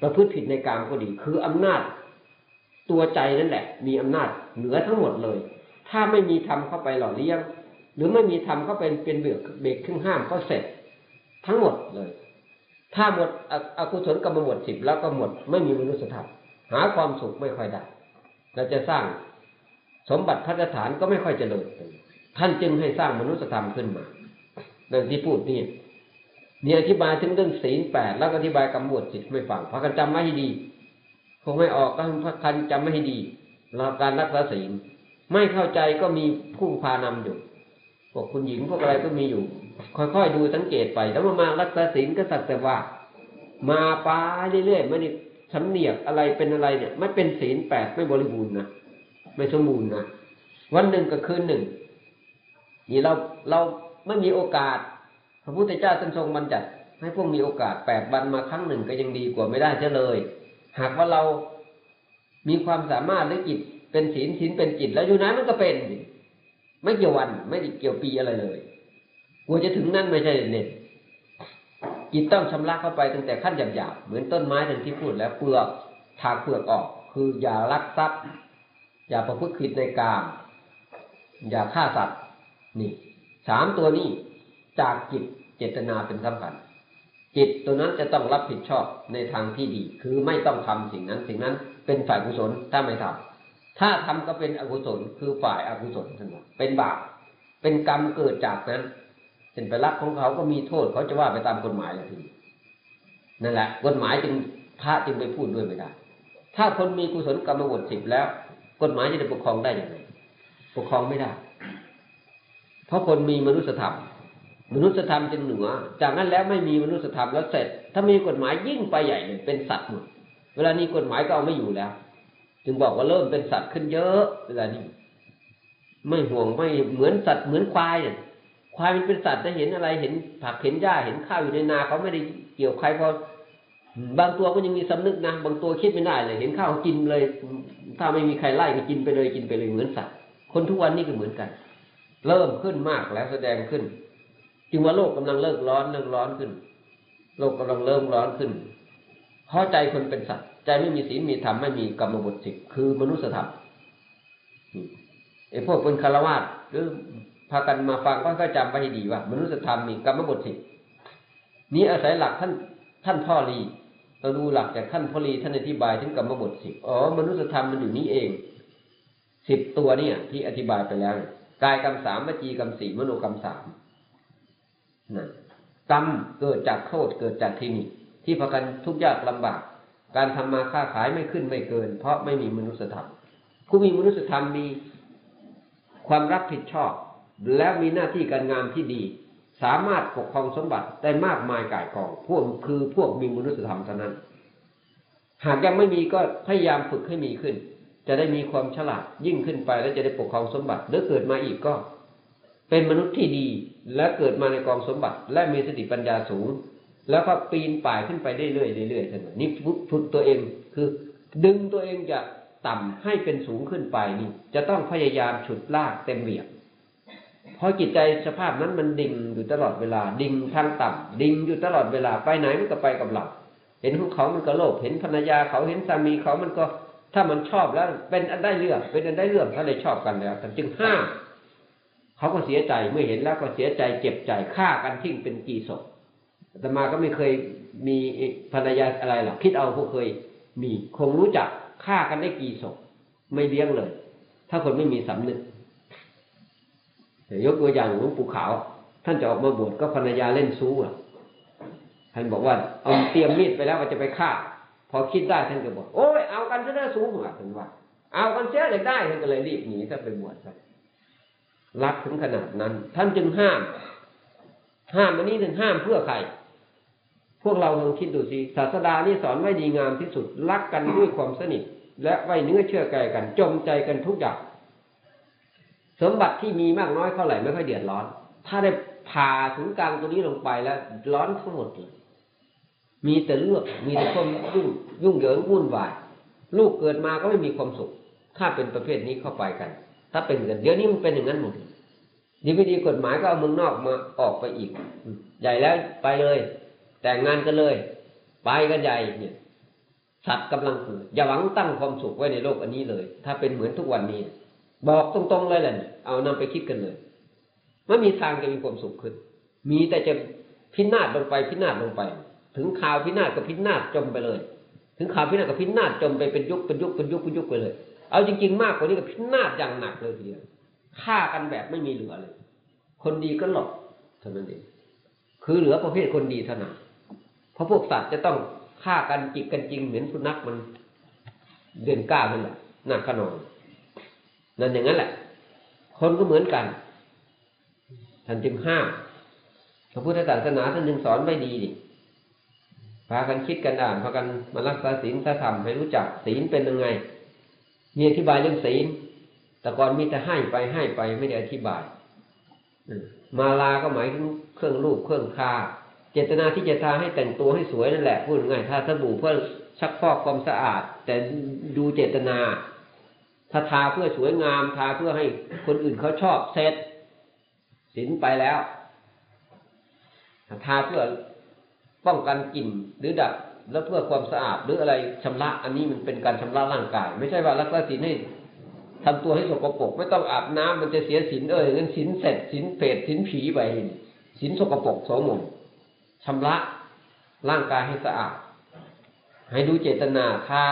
ประพฤติผิดในกามก็ดี คืออำนาจ ตัวใจนั่นแหละ มีอำนาจเหนือทั้งหมดเลย ถ้าไม่มีธรรมเข้าไปหล่อเลี้ยง หรือไม่มีธรรมเข้าไปเป็นเบือกเบรกครึ่งห้ามก็เสร็จ ทั้งหมดเลย ถ้าหมดอกุศลกรรมหมดสิบแล้วก็หมดไม่มีมนุษยธรรมหาความสุขไม่ค่อยได้เราจะสร้างสมบัติพัฒฐานก็ไม่ค่อยเจริญท่านจึงให้สร้างมนุษยธรรมขึ้นมาดังที่พูดนี่เนี่ยอธิบายถึงเรื่องศีลแปดแล้วอธิบายกำหนดจิตไม่ฟังพากันจำไม่ให้ดีคงไม่ออกก็พักกันจำไม่ให้ดีเราการรักษาศีล ไม่เข้าใจก็มีผู้พานำอยู่พวกคุณหญิงพวกอะไรก็มีอยู่ ค่อยๆดูสังเกตไปแล้วมารักษาศีลก็สักแต่ว่า มาปาเรื่อยๆไม่ได้สำเนียกอะไรเป็นอะไรเนี่ย ไม่เป็นศีลแปดไม่บริบูรณ์นะไม่สมบูรณ์นะวันหนึ่งกับคืนหนึ่ง นี่เราเราไม่มีโอกาส พระพุทธเจ้าท่านทรงบัญญัติให้พวกมีโอกาสแปดวันมาครั้งหนึ่งก็ยังดีกว่าไม่ได้เช่เลย หากว่าเรามีความสามารถหรือจิต เป็นศีลศีลเป็นจิต แล้วอยู่นั้นมันก็เป็น ไม่เกี่ยววัน ไม่เกี่ยวปีอะไรเลยกลัวจะถึงนั่นไม่ใช่เนี่ยจิตต้องชำระเข้าไปตั้งแต่ขั้นหยาบๆเหมือนต้นไม้ทังที่พูดแล้วเปลือกถากเปลือกออก คืออย่ารักทรัพย์ อย่าประพฤติผิดในกามอย่าฆ่าสัตว์นี่สามตัวนี้จากจิตเจตนาเป็นสำคัญจิตตัวนั้นจะต้องรับผิดชอบในทางที่ดี คือไม่ต้องทำสิ่งนั้น สิ่งนั้นเป็นฝ่ายกุศลถ้าไม่ทำ ถ้าทำก็เป็นอกุศลคือฝ่ายอกุศลทั้งหมดเป็นบาปเป็นกรรมเกิดจากนั้นเป็นไปรักของเขาก็มีโทษเขาจะว่าไปตามกฎหมายเลยทีนั่นแหละกฎหมายจึงพระจึงไปพูดด้วยไม่ได้ถ้าคนมีกุศลกรรมบทสิบแล้ว กฎหมายจะได้ปกครองได้อย่างไรปกครองไม่ได้ เพราะคนมีมนุษยธรรม มนุษยธรรมจึงเหนือ จากนั้นแล้วไม่มีมนุษยธรรมแล้วเสร็จ ถ้ามีกฎหมายยิ่งไปใหญ่เลยเป็นสัตว์หมดเวลานี้กฎหมายก็เอาไม่อยู่แล้ว จึงบอกว่าเริ่มเป็นสัตว์ขึ้นเยอะเวลานี้ไม่ห่วงไม่เหมือนสัตว์เหมือนควายเนี่ยควายมันเป็นสัตว์จะเห็นอะไรเห็นผักเห็นหญ้าเห็นข้าวอยู่ในนาเขาไม่ได้เกี่ยวใครเพราะบางตัวก็ยังมีสำนึกนะบางตัวคิดไม่ได้เลย เห็นข้าวกินเลย ถ้าไม่มีใครไล่ก็กินไปเลยกินไปเลยเหมือนสัตว์ คนทุกวันนี้ก็เหมือนกัน เริ่มขึ้นมากแล้วแสดงขึ้น จึงว่าโลกกำลังเลิกร้อนเลิกร้อนขึ้น โลกกำลังเริ่มร้อนขึ้นเพราะใจคนเป็นสัตว์ ใจไม่มีศีลมีธรรมไม่มีกรรมบทสิบคือมนุษยธรรมไอ้พวกเป็นคารวาสหรือพากันมาฟังก็ค่จำไปให้ดีว่า มนุษยธรรมมีกรรมบทสิบนี้อาศัยหลักท่านท่านพ่อรีเราดูหลักจากท่านพ่อรีท่านอธิบายถึงกรรมบทสิบอ๋อมนุษยธรรมมันอยู่นี้เองสิบตัวเนี่ย ที่อธิบายไปแล้วกายกรรมสามวจีกรรมสี่มโนกรรมสามนะกรรมเกิดจากโทษเกิดจากที่นี่ที่พากันทุกข์ยากลำบาก การทำมาค้าขายไม่ขึ้นไม่เกิน เพราะไม่มีมนุษยธรรมผู้มีมนุษยธรรมมีความรับผิดชอบ แล้วมีหน้าที่การงานที่ดี สามารถปกครองสมบัติได้มากมายก่ายกอง พวกคือพวกมีมนุษยธรรมเท่านั้น หากยังไม่มีก็พยายามฝึกให้มีขึ้น จะได้มีความฉลาดยิ่งขึ้นไป แล้วจะได้ปกครองสมบัติหรือเกิดมาอีกก็ เป็นมนุษย์ที่ดีและเกิดมาในกองสมบัติ และมีสติปัญญาสูง แล้วก็ปีนป่ายขึ้นไปเรื่อยๆเรื่อยๆเสมอนี่ฝึกตัวเองคือดึงตัวเองจะต่ำให้เป็นสูงขึ้นไปนี่ จะต้องพยายามฉุดลากเต็มเหวี่ยงเพราะจิตใจสภาพนั้นมันดิ่งอยู่ตลอดเวลา ดิ่งทางต่ำดิ่งอยู่ตลอดเวลาไปไหนมันก็ไปกับเราเห็นของเขามันก็โลภเห็นภรรยาเขาเห็นสามีเขามันก็ถ้ามันชอบแล้ว เป็นอันได้เรื่องเป็นอันได้เรื่องถ้าเลยชอบกันแล้วแต่จึงห้ามเขาก็เสียใจเมื่อเห็นแล้วก็เสียใจเจ็บใจฆ่ากันทิ้งเป็นกี่ศพ แต่มาก็ไม่เคยมีภรรยาอะไรหรอกคิดเอาพวกเคยมีคงรู้จักฆ่ากันได้กี่ศพไม่เลี้ยงเลย ถ้าคนไม่มีสำนึกยกตัวอย่างหลวงปู่ขาว ท่านจะออกมาบวชก็ภรรยาเล่นซู้อะท่านบอกว่าเอาเตรียมมีดไปแล้วว่าจะไปฆ่า พอคิดได้ท่านก็บอกโอ้ยเอากันซะได้สูงอะท่านว่า เอากันเสียเลยได้ท่านก็เลยรีบหนีถ้าไปบวชครับรักถึงขนาดนั้น ท่านจึงห้าม ห้ามอันนี้ถึงห้ามเพื่อใคร พวกเราลองคิดดูสิศาสดานี่สอนไว้ดีงามที่สุดรักกันด้วยความสนิท และไว้เนื้อเชื่อใจกันจมใจกันทุกอย่างสมบัติที่มีมากน้อยเท่าไหร่ไม่ค่อยเดือดร้อน ถ้าได้ผ่าถึงกลางตัวนี้ลงไปแล้ว ร้อนทั้งหมดเลยมีแต่เลือกมีแต่ความยุ่งยุ่งเหยิงวุ่นวาย ลูกเกิดมาก็ไม่มีความสุข ถ้าเป็นประเภทนี้เข้าไปกัน ถ้าเป็นกันเดี๋ยวนี้มันเป็นอย่างนั้นหมดดีไม่ดีกฎหมายก็เอาเมืองนอกมาออกไปอีก ใหญ่แล้วไปเลย แต่งงานกันเลย ไปกันใหญ่เนี่ยสัตว์กำลังเกิดอย่าหวังตั้งความสุขไว้ในโลกอันนี้เลย ถ้าเป็นเหมือนทุกวันนี้ บอกตรงๆเลยแหละเอานำไปคิดกันเลยไม่มีทางจะมีความสุขขึ้น มีแต่จะพินาศลงไปพินาศลงไป ถึงข่าวพินาศก็พินาศจมไปเลย ถึงข่าวพินาศก็พินาศจมไปเป็นยุคเป็นยุคเป็นยุคเป็นยุคไปเลย เอาจริง ๆ มากกว่านี้ก็พินาศอย่างหนักเลยทีเดียวฆ่ากันแบบไม่มีเหลือเลย คนดีก็หลบเท่านั้นเองคือเหลือประเภทคนดีเท่านั้น เพราะพวกสัตว์จะต้องฆ่ากันจิกกันจริงเหมือนสุนัขมันเดินก้าวนั่นแหละหนักขนองนั่นอย่างนั้นแหละ คนก็เหมือนกัน ท่านจึงห้ามพระพุทธศาสนาท่านจึงสอนไม่ดีดิพากันคิดกันอ่านพากันมารักษาศีลธรรมให้รู้จักศีลเป็นยังไง มีอธิบายเรื่องศีล แต่ก่อนมีแต่ให้ไปให้ไปไม่ได้อธิบายมาลาก็หมายถึงเครื่องรูปเครื่องคา เจตนาที่จะทาให้แต่งตัวให้สวยนั่นแหละพูดง่ายถ้าสบู่เพื่อชักฟอกความสะอาด แต่ดูเจตนาถ้าทาเพื่อสวยงามทาเพื่อให้คนอื่นเขาชอบเสร็จศีลไปแล้วถ้าทาเพื่อป้องกันกลิ่นหรือดับแล้วเพื่อความสะอาดหรืออะไรชำระ อันนี้มันเป็นการชำระร่างกาย ไม่ใช่ว่ารักษาศีลให้ทำตัวให้สกปรกไม่ต้องอาบน้ำมันจะเสียศีลเอ้ยงั้นศีลเสร็จศีลเปรตศีลผีไปศีลสกปรกสมม ชำระร่างกายให้สะอาด ให้ดูเจตนาทา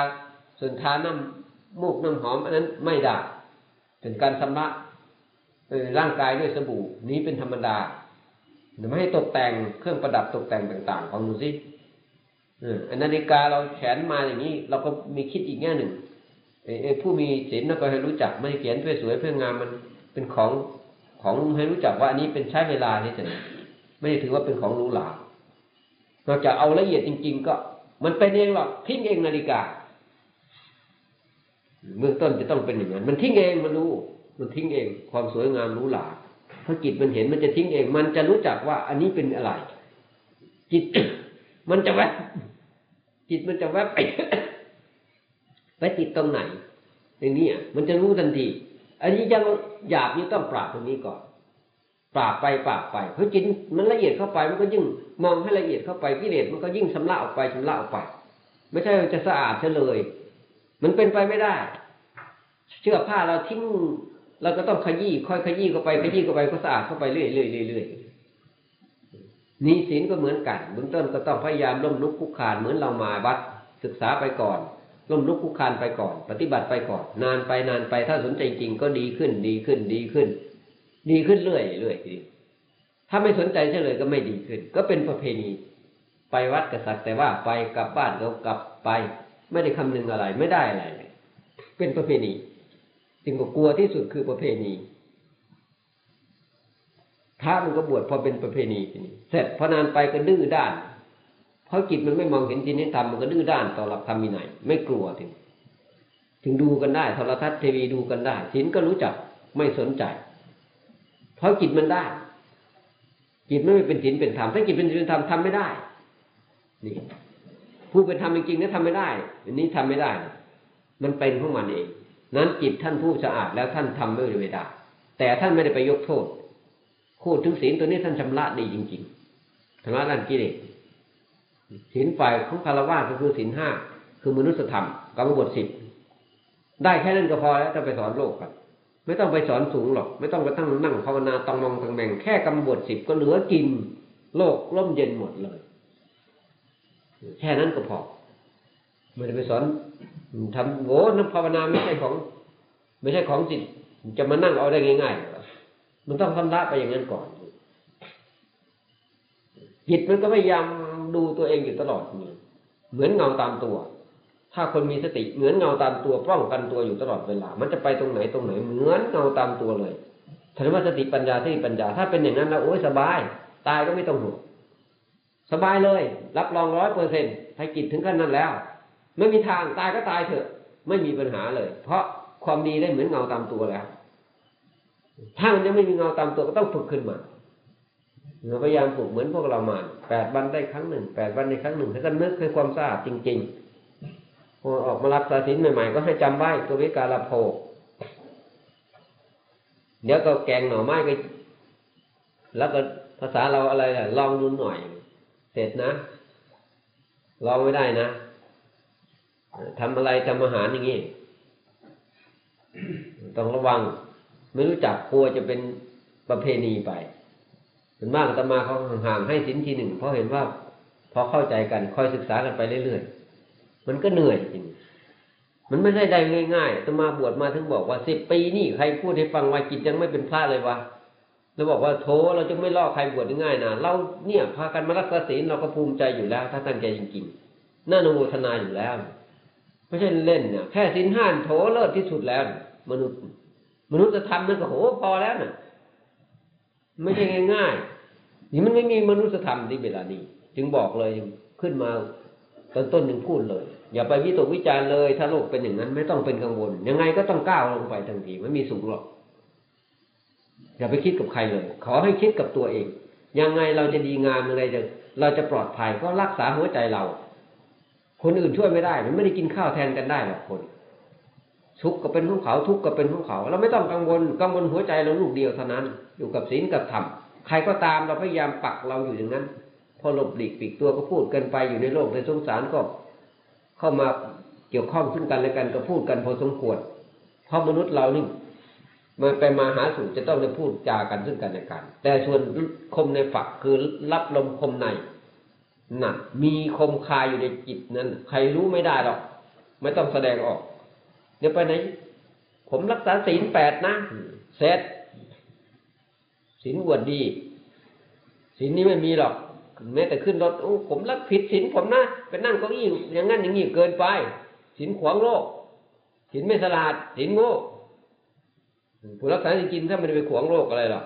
ส่วนทาน้ำมูกน้ำหอม อันนั้นไม่ได้เป็นการชำระร่างกายด้วยสบู่นี้เป็นธรรมดาไม่ให้ตกแต่งเครื่องประดับตกแต่งต่างๆ ของดูสิอันนาฬิกาเราแขนมาอย่างนี้ เราก็มีคิดอีกแง่หนึ่งผู้มีศีลเราก็ให้รู้จักไม่เขียนเพื่อสวยเพื่องามมันเป็นของของให้รู้จักว่าอันนี้เป็นใช้เวลาเฉยๆไม่ได้ถือว่าเป็นของหรูหรา นอกจากเอาละเอียดจริง ๆ ก็ มันเป็นเองหรอกทิ้งเองนาฬิกาเบื้องต้นจะต้องเป็นอย่างนั้นมันทิ้งเองมันรู้ มันทิ้งเอง ความสวยงามรู้หลาถ้าจิตมันเห็นมันจะทิ้งเอง มันจะรู้จักว่า อันนี้เป็นอะไร จิต มันจะแวบจิตมันจะแวบไปไปติดตรงไหนอย่างนี้มันจะรู้ทันที อันนี้ยังหยาบนี่ต้องปราบตรงนี้ก่อน ปราบไปปราบไปเพราะจิตมันละเอียดเข้าไปมันก็ยิ่งมองให้ละเอียดเข้าไปกิเลสมันก็ยิ่งชำระออกไปชำระออกไป ไม่ใช่จะสะอาดเฉลย มันเป็นไปไม่ได้ เชือผ้าเราทิ้งเราก็ต้องขยี้ค่อยขยี้เข้าไปขยี้เข้าไปก็สะอาดเข้าไปเรื่อยเรื่อยเรื่อยนี่ศีลก็เหมือนกันเบื้องต้นก็ต้องพยายามล้มลุกคุกคานเหมือนเรามาวัดศึกษาไปก่อนล้มลุกคุกคานไปก่อน ปฏิบัติไปก่อน นานไปนานไปถ้าสนใจจริงก็ดีขึ้นดีขึ้นดีขึ้น ดีขึ้นเรื่อยเรื่อยทีถ้าไม่สนใจเฉลยก็ไม่ดีขึ้น ก็เป็นประเพณี ไปวัดกษัตริย์แต่ว่าไปกลับบ้านก็กลับไป ไม่ได้คำนึงอะไรไม่ได้อะไรเป็นประเพณีสิ่งก็กลัวที่สุดคือประเพณีพระมันก็บวชพอเป็นประเพณีทีนี้เสร็จพอนานไปก็ดื้อด้าน เพราะจิตมันไม่มองเห็นจริงให้ทำมันก็ดื้อด้านต่อหลักธรรมมีไหนไม่กลัวถึง ถึงดูกันได้โทรทัศน์ทีวีดูกันได้ศีลก็รู้จักไม่สนใจ เพราะจิตมันได้ จิตไม่เป็นศีลเป็นธรรมถ้าจิตเป็นศีลเป็นธรรมทำไม่ได้ นี่ผู้เป็นธรรมจริงๆนี่ทำไม่ได้อันนี้ทำไม่ได้ มันเป็นของมันเอง นั้นจิตท่านผู้สะอาดแล้วท่านทำไม่ได้ แต่ท่านไม่ได้ไปยกโทษพูดถึงศีลตัวนี้ท่านชำระดีจริงๆชำระด้านกิเลสศีลฝ่ายของคารวะก็คือศีลห้าคือมนุษยธรรมกรรมบทสิบได้แค่นั้นก็พอแล้วจะไปสอนโลกกัน ไม่ต้องไปสอนสูงหรอก ไม่ต้องไปตั้งนั่งภาวนาตองมองตังแบ่งแค่กรรมบทสิบก็เหลือกิน โลกร่มเย็นหมดเลย แค่นั้นก็พอไม่ได้ไปสอนทำโง่น้ำภาวนาไม่ใช่ของ ไม่ใช่ของจิตจะมานั่งเอาได้ง่ายๆมันต้องทำละไปอย่างนั้นก่อนจิตมันก็พยายามดูตัวเองอยู่ตลอดเหมือนเงาตามตัว ถ้าคนมีสติเหมือนเงาตามตัวป้องกันตัวอยู่ตลอดเวลา มันจะไปตรงไหนตรงไหนเหมือนเงาตามตัวเลยถามว่าสติปัญญาสติปัญญา ถ้าเป็นอย่างนั้นแล้วโอ้ยสบาย ตายก็ไม่ต้องห่วงสบายเลย รับรองร้อยเปอร์เซ็นต์ถ้าจิตถึงขั้นนั้นแล้ว ไม่มีทางตายก็ตายเถอะ ไม่มีปัญหาเลย เพราะความดีได้เหมือนเงาตามตัวแล้ว ถ้ามันยังไม่มีเงาตามตัวก็ต้องฝึกขึ้นมาเราพยายามฝึกเหมือนพวกเรามาแปดวันได้ครั้งหนึ่งแปดวันในครั้งหนึ่งถ้าก็นึกให้ความสะอาดจริง ๆ อออกมารับสาสินใหม่ๆ ก็ให้จำไว้ตัววิการโภเดี๋ยวก็แกงหน่อไม้ก็แล้วก็ภาษาเราอะไรล่ะลองดูหน่อย เสร็จนะลองไม่ได้นะทำอะไรทำอาหารอย่างนี้ต้องระวัง ไม่รู้จักกลัวจะเป็นประเพณีไปส่วนมากตมาเขาห่างๆให้สินทีหนึ่งเพราะเห็นว่าพอเข้าใจกันคอยศึกษากันไปเรื่อยๆ มันก็เหนื่อยจริง มันไม่ได้ได้ง่ายๆอาตมาบวชมาถึงบอกว่าสิบปีนี่ใครพูดให้ฟังว่าจิตยังไม่เป็นพระเลยวะเราบอกว่าโถเราจะไม่ล่อใครบวชง่ายนะเราเนี่ยพากันมารักษาศีลเราก็ภูมิใจอยู่แล้ว ถ้าตั้งใจจริงๆน่าโนโมทนาอยู่แล้วไม่ใช่เล่นเนี่ยแค่สินห้านโถเลิศที่สุดแล้ว มนุษย์ มนุษย์จะทำนั่นก็โหพอแล้วน่ะ ไม่ใช่ง่ายๆนี่มันไม่มีมนุษยธรรมที่เวลานี้ จึงบอกเลยขึ้นมา ตอนต้นหนึ่งพูดเลย อย่าไปวิตกวิจารเลย ถ้าโลกเป็นอย่างนั้นไม่ต้องเป็นกังวล ยังไงก็ต้องก้าวลงไปทันทีไม่มีสูงหรอกอย่าไปคิดกับใครเลย ขอให้คิดกับตัวเอง ยังไงเราจะดีงามอะไรจะเราจะปลอดภัยก็รักษาหัวใจเรา คนอื่นช่วยไม่ได้ มันไม่ได้กินข้าวแทนกันได้หรอกคนทุกข์ก็เป็นของเขาทุกข์ก็เป็นของเขา เราไม่ต้องกังวลกังวลหัวใจเราลูกเดียวเท่านั้น อยู่กับศีลกับธรรมใครก็ตามเราพยายามปักเราอยู่อย่างนั้น อหลบหลีกปีกตัวก็พูดกันไปอยู่ในโลกในสงสารก็ เข้ามาเกี่ยวข้องซึ่งกันและกันก็พูดกันพอสมควรเพราะมนุษย์เรานี่มาไปมาหาสู่จะต้องได้พูดจากันซึ่งกันและกัน แต่ส่วนคมในฝักคือรับลมคมในนั่นมีคมคายอยู่ในจิตนั้น ใครรู้ไม่ได้หรอก ไม่ต้องแสดงออก เดี๋ยวไปไหน ผมรักษาศีลแปดนะเสร็จศีลอวดดีศีลนี้ไม่มีหรอก แม้แต่ขึ้นรถโอ้ผมรักผิดศีลผมนะไปนั่งเก้าอี้อย่างนั้นอย่างนี้เกินไปศีลขวางโลกศีลไม่สลาดศีลโง่ผู้รักษาจริงๆถ้าไม่ได้ไปขวางโลกอะไรหรอก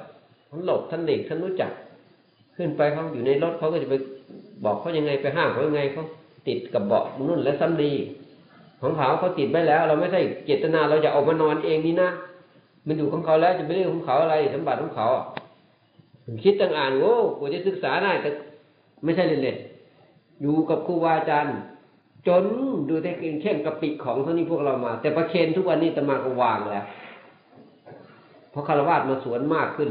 ท่านหลบท่านหลีกท่านรู้จัก ขึ้นไปเขาอยู่ในรถเขาก็จะไปบอกเขายังไงไปห้ามเขายังไงเขาติดกับเบาะนุ่นและซ้ำดีของเขาเขาติดไปแล้ว เราไม่ใช่เจตนาเราจะออกมานอนเองนี่นะมันอยู่ของเขาแล้วจะไปเรื่องของเขาอะไรสมบัติของเขาคิดต่างอ่านโอ้กูจะศึกษาได้แต่ ไม่ใช่เล่นๆอยู่กับครูบาอาจารย์ จนดูแต่เช่นกระปิของเท่านี้พวกเรามา แต่ประเคนทุกวันนี้ตมาก็วางแล้วเพราะคารวะมาสวนมากขึ้น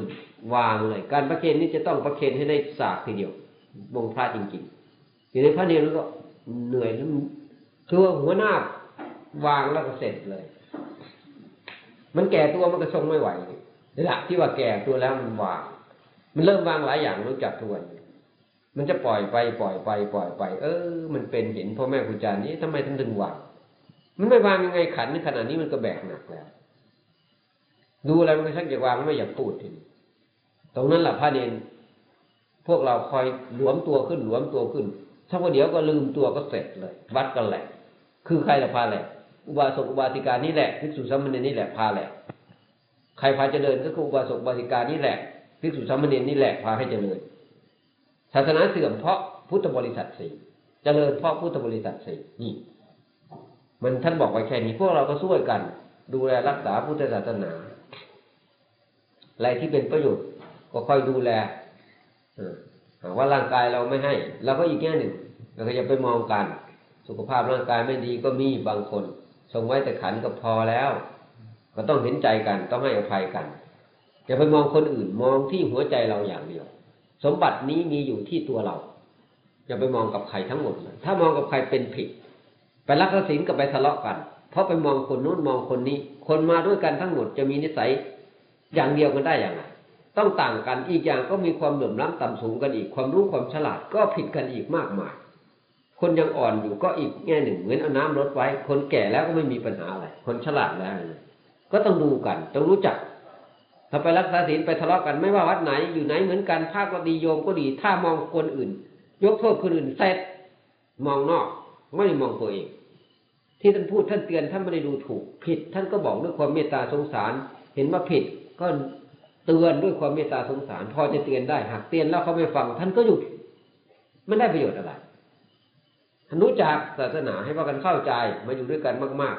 วางเลย การประเคนนี้จะต้องประเคนให้ได้สากทีเดียววงพระจริงๆอยู่ในพระเนรก็เหนื่อยแล้วคือว่าหัวหน้าวางแล้วก็เสร็จเลย มันแก่ตัวมันก็ทรงไม่ไหวนี่แหละที่ว่าแก่ตัวแล้วมันวาง มันเริ่มวางหลายอย่างรู้จักทุกวัน มันจะปล่อยไปปล่อยไป ปล่อยไป เออ มันเป็นเห็นพ่อแม่ครูอาจารย์นี้ทำไมท่านถึงวางมันไม่วางยังไงขันในขณะนี้มันก็แบกหนักแล้ว ดูอะไรมันก็ชักอยากวางไม่อยากพูดทีนี้ตรงนั้นแหละพระเนนพวกเราคอยหลวมตัวขึ้นหลวมตัวขึ้นถ้าวันเดียวก็ลืมตัวก็เสร็จเลย วัดกันแหละ คือใครละพาแหละ อุบาสกอุบาสิกานี่แหละภิกษุสามเณรนี่แหละพาแหละ ใครพาเจริญก็คืออุบาสกอุบาสิกานี่แหละภิกษุสามเณรนี่แหละพาให้เจริญ ศาสนาเสื่อมเพราะพุทธบริษัทสี่เจริญเพราะพุทธบริษัทสี่นี่ มันท่านบอกไว้แค่นี้พวกเราก็ช่วยกัน ดูแลรักษาพุทธศาสนาอะไรที่เป็นประโยชน์ก็ค่อยดูแลหากว่าร่างกายเราไม่ให้เราก็อีกแง่หนึ่งเราก็อย่าไปมองกัน สุขภาพร่างกายไม่ดีก็มีบางคนทรงไว้แต่ขันก็พอแล้ว ก็ต้องเห็นใจกันต้องให้อภัยกันอย่าไปมองคนอื่นมองที่หัวใจเราอย่างเดียว สมบัตินี้มีอยู่ที่ตัวเราอย่าไปมองกับใครทั้งหมด ถ้ามองกับใครเป็นผิด ไปรักศีลก็ไปทะเลาะกัน เพราะไปมองคนนู้นมองคนนี้ คนมาด้วยกันทั้งหมดจะมีนิสัยอย่างเดียวกันได้อย่างไรต้องต่างกันอีกอย่างก็มีความเหลื่อมล้ำต่ำสูงกันอีก ความรู้ความฉลาดก็ผิดกันอีกมากมาย คนยังอ่อนอยู่ก็อีกแง่หนึ่งเหมือนเอาน้ำลดไว้ คนแก่แล้วก็ไม่มีปัญหาอะไร คนฉลาดแล้ว ก็ต้องดูกัน ต้องรู้จัก ถ้าไปรักษาศีลไปทะเลาะกันไม่ว่าวัดไหนอยู่ไหนเหมือนกันภาคก็ดีโยมก็ดี ถ้ามองคนอื่น ยกโทษคนอื่นเสร็จมองนอก ไม่มองตัวเอง ที่ท่านพูดท่านเตือนท่านไม่ได้ดูถูก ผิด ท่านก็บอกด้วยความเมตตาสงสาร เห็นว่าผิดก็เตือนด้วยความเมตตาสงสาร พอจะเตือนได้หากเตือนแล้วเขาไม่ฟัง ท่านก็หยุดไม่ได้ประโยชน์อะไรท่านรู้จักศาสนาให้พากันเข้าใจมาอยู่ด้วยกันมาก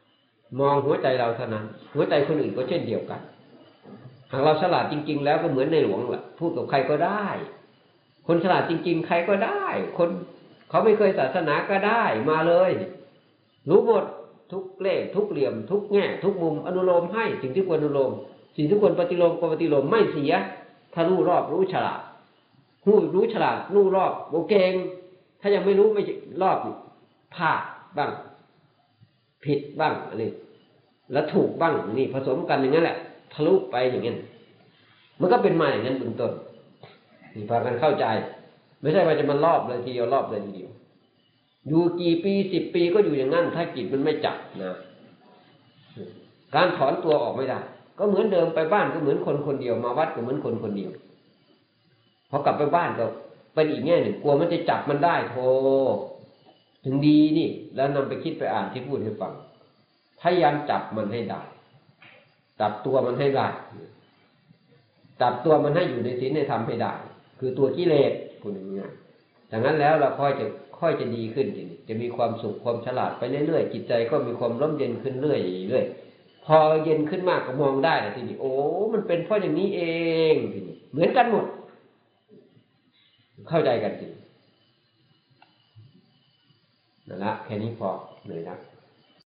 ๆ มองหัวใจเราเท่านั้น หัวใจคนอื่นก็เช่นเดียวกันากเราฉลาดจริง ๆ แล้วก็เหมือนในหลวงแหละพูดกับใครก็ได้ คนฉลาดจริง ๆ ใครก็ได้ คนเขาไม่เคยศาสนาก็ได้มาเลย รู้หมดทุกเลขทุกเหลี่ยม ทุกแง่ ทุกมุมอนุโลมให้สิ่งที่ควรอนุโลม สิ่งที่ควรปฏิโลมก็ปฏิโลมไม่เสีย ถ้ารู้รอบรู้ฉลาดรู้รู้ฉลาดรู้รอบโอเกงถ้ายังไม่รู้ไม่รอบพลาดบ้าง ผิดบ้างอันนี้แล้วถูกบ้างนี่ผสมกันอย่างนั้นแหละ ทะลุไปอย่างนั้นมันก็เป็นมาอย่างนั้นเบื้องต้นนี่พากันเข้าใจ ไม่ใช่ว่าจะมันรอบเลยทีเดียวรอบเลยทีเดียว อยู่กี่ปีสิบปีก็อยู่อย่างนั้น ถ้าจิตมันไม่จับนะการถอนตัวออกไม่ได้ ก็เหมือนเดิมไปบ้านก็เหมือนคนคนเดียวมาวัดก็เหมือนคนคนเดียวพอกลับไปบ้านก็เป็นอีกแง่หนึ่งกลัวมันจะจับมันได้โทถึงดีนี่ แล้วนำไปคิดไปอ่านที่พูดให้ฟังพยายามจับมันให้ได้ จับตัวมันให้ได้จับตัวมันให้อยู่ในศีลในธรรมให้ได้ คือตัวกิเลสคุณอย่างนี้ดังนั้นแล้วเราค่อยจะค่อยจะดีขึ้นทีนี้จะมีความสุขความฉลาดไปเรื่อยๆจิตใจก็มีความร่มเย็นขึ้นเรื่อยๆเรื่อยพอเย็นขึ้นมากก็มองได้ทีนี้โอ้ มันเป็นเพราะอย่างนี้เองทีนี้เหมือนกันหมด เข้าใจกันทีนั่นละแค่นี้พอเหนื่อยละ